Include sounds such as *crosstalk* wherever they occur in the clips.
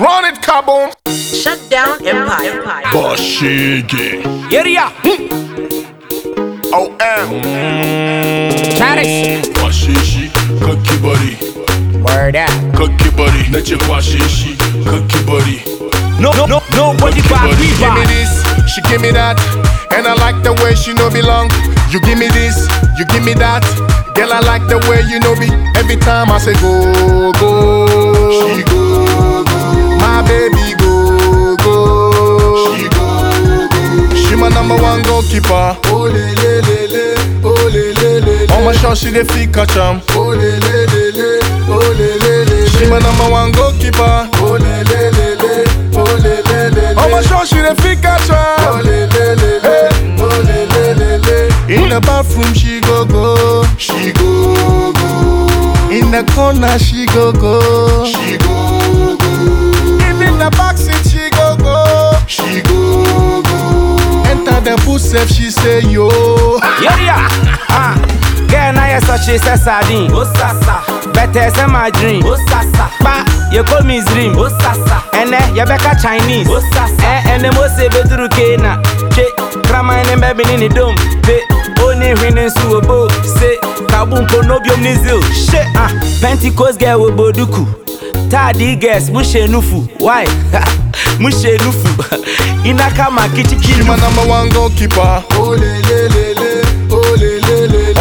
Run it, kaboom. Shut down Empire. Bashigi. Area. Hmm. OM. Oh, eh. Charis. Kwashishi. Kakibari. Word eh. up. Kakibari. Nache kwashishi. Kakibari. No, no, no, nobody back. Kakibari. We Give me this, she give me that. And I like the way she know belong. You give me this, you give me that. Girl, I like the way you know me. Every time I say go, go. She go, le, le, le. On my shot, she the feet catch 'em. Oh, le, le, le, le. Oh, le, le, le. She my number one goalkeeper. Oh, le, le, le, le. Oh, le, le, le, le. On my shot, she the feet catch 'em. Oh, le, le, le, le. Oh, le, le, le, le. In the bathroom, she go go. She go go. In the corner, she go go. She go go. Even the backseat, she go go. She go go. Enter the booth, she say yo. Area. Ah. Such a sardine. Oh, sasa. Better say my dream. Oh, sasa. Ba, you call me dream. Oh, sasa. And then you becca Chinese. Oh, sasa. Eh, and the most say bedru kena. Che, krama and baby in the dome. Pe, only winning suobo. Say, kabum konobium nizil. Shit, ah. Pentecost girl with boduku. Tadi guess, mushe nufu. Why? mushe nufu. *laughs* Inaka makichi She kilu. my number one goalkeeper. Oh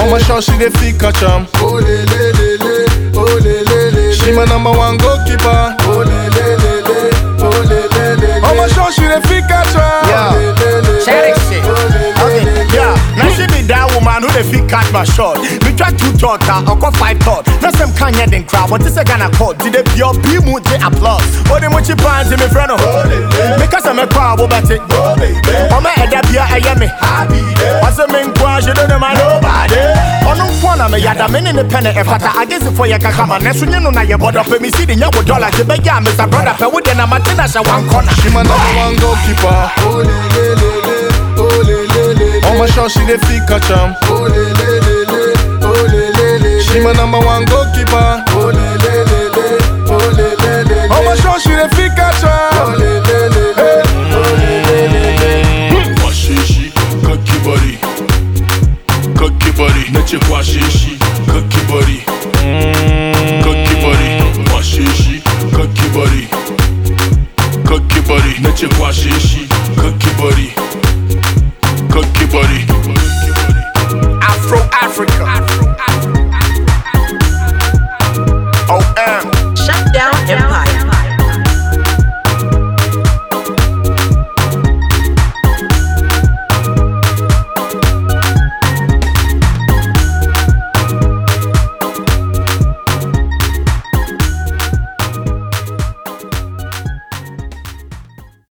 my shot she the feet catch 'em. Oh le le le le, oh le le le. She my number one goalkeeper. Oh le le le le, oh le le le. On my shot she the feet catch 'em. Yeah. Oh, le, le, le, Share it, shit. Oh, le, le, Okay, le, le. yeah. Now she be that woman who the fit catch my shot. Me try two thought, I got five thought. Now some can hear den crowd, but this a Ghana call. Did they be your be mood they applause? Oh, they want you pants in me friend. Oh. Because I'm a crowd, oh, what about it? I'm a head up here, I am me. What's a main crash? You don't know my nobody. On no corner, me yada men in the pen if I guess if for your kakama. Next you know, now you bought up me see the young dollar. You bet ya, Mr. Brother, pay with them, I'm a le le le le, oh le le le le. On my shot she the feet catch 'em. She my number one goalkeeper. Kakibari. Nache kwashishi, kakibari, kakibari. Kwashishi, kakibari. Kakibari, nace kwashishi, kakibari, kakibari. Afro Africa.